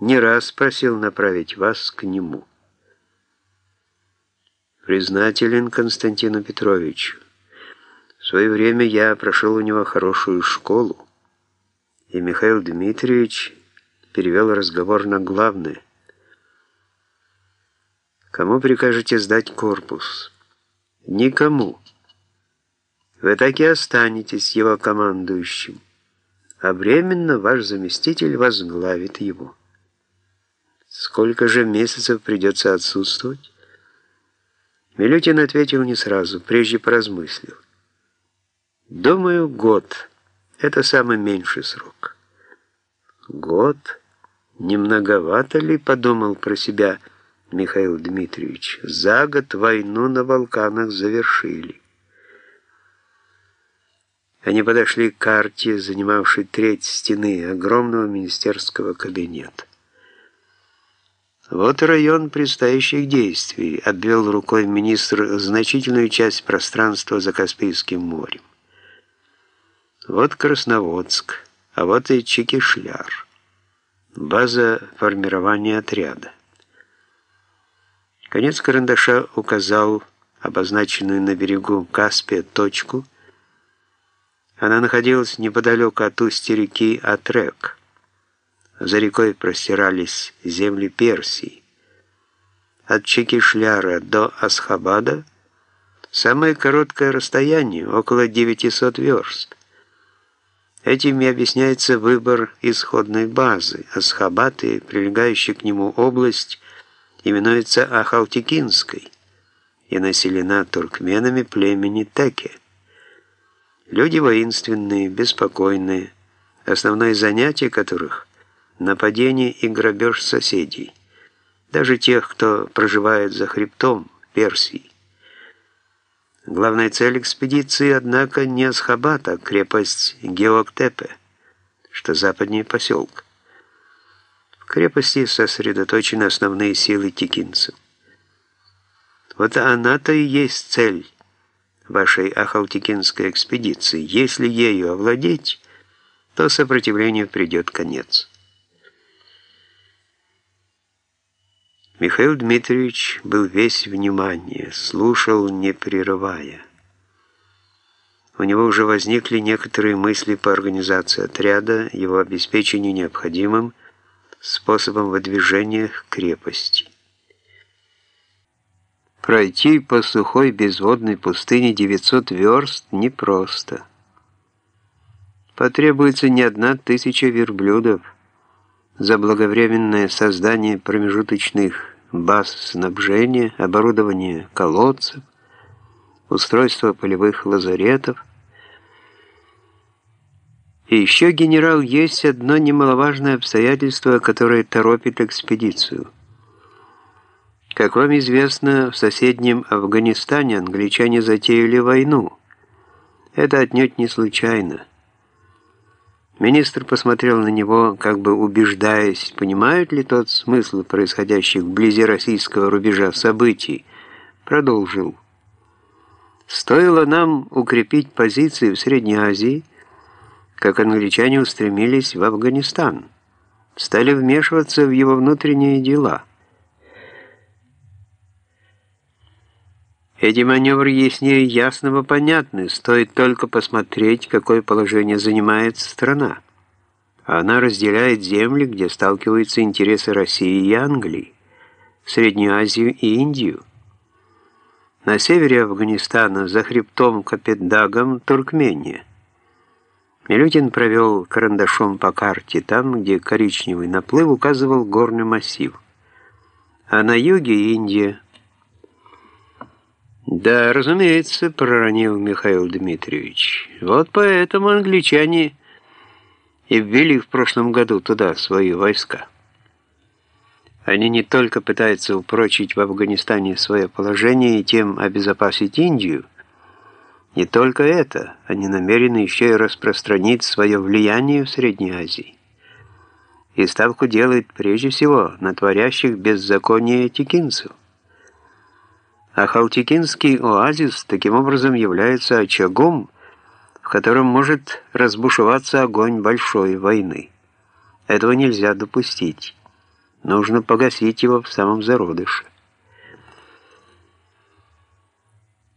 не раз просил направить вас к нему. Признателен Константину Петровичу. В свое время я прошел у него хорошую школу, и Михаил Дмитриевич перевел разговор на главное. Кому прикажете сдать корпус? Никому. Вы так и останетесь его командующим, а временно ваш заместитель возглавит его. Сколько же месяцев придется отсутствовать? Милютин ответил не сразу, прежде поразмыслил. Думаю, год. Это самый меньший срок. Год? Не многовато ли, подумал про себя Михаил Дмитриевич. За год войну на Балканах завершили. Они подошли к карте, занимавшей треть стены огромного министерского кабинета. Вот район предстоящих действий, обвел рукой министр значительную часть пространства за Каспийским морем. Вот Красноводск, а вот и Чекишляр. База формирования отряда. Конец карандаша указал обозначенную на берегу Каспия точку. Она находилась неподалеку от устья реки Атрек. За рекой простирались земли Персии. От Чекишляра до Асхабада самое короткое расстояние, около 900 верст. Этим и объясняется выбор исходной базы. Асхабад и прилегающая к нему область именуется Ахалтикинской и населена туркменами племени Теке. Люди воинственные, беспокойные, основное занятие которых нападение и грабеж соседей, даже тех, кто проживает за хребтом Персии. Главная цель экспедиции, однако, не Асхабад, а крепость Геоктепе, что западнее поселка. В крепости сосредоточены основные силы текинцев. Вот она-то и есть цель вашей Ахалтикинской экспедиции. Если ею овладеть, то сопротивлению придет конец. Михаил Дмитриевич был весь внимание, слушал, не прерывая. У него уже возникли некоторые мысли по организации отряда, его обеспечению необходимым способом выдвижения к крепости. Пройти по сухой безводной пустыне 900 верст непросто. Потребуется не одна тысяча верблюдов, за благовременное создание промежуточных баз снабжения, оборудование колодцев, устройство полевых лазаретов. И еще, генерал, есть одно немаловажное обстоятельство, которое торопит экспедицию. Как вам известно, в соседнем Афганистане англичане затеяли войну. Это отнюдь не случайно. Министр посмотрел на него, как бы убеждаясь, понимает ли тот смысл происходящих вблизи российского рубежа событий. Продолжил. Стоило нам укрепить позиции в Средней Азии, как англичане устремились в Афганистан, стали вмешиваться в его внутренние дела – Эти маневры яснее ясного понятны, стоит только посмотреть, какое положение занимает страна. Она разделяет земли, где сталкиваются интересы России и Англии, Среднюю Азию и Индию. На севере Афганистана, за хребтом Капетдагом, Туркмения. Милютин провел карандашом по карте, там, где коричневый наплыв указывал горный массив. А на юге Индия – «Да, разумеется», — проронил Михаил Дмитриевич. «Вот поэтому англичане и ввели в прошлом году туда свои войска. Они не только пытаются упрочить в Афганистане свое положение и тем обезопасить Индию, не только это, они намерены еще и распространить свое влияние в Средней Азии. И ставку делают прежде всего на творящих беззаконие текинцев. А Халтикинский оазис таким образом является очагом, в котором может разбушеваться огонь большой войны. Этого нельзя допустить. нужно погасить его в самом зародыше.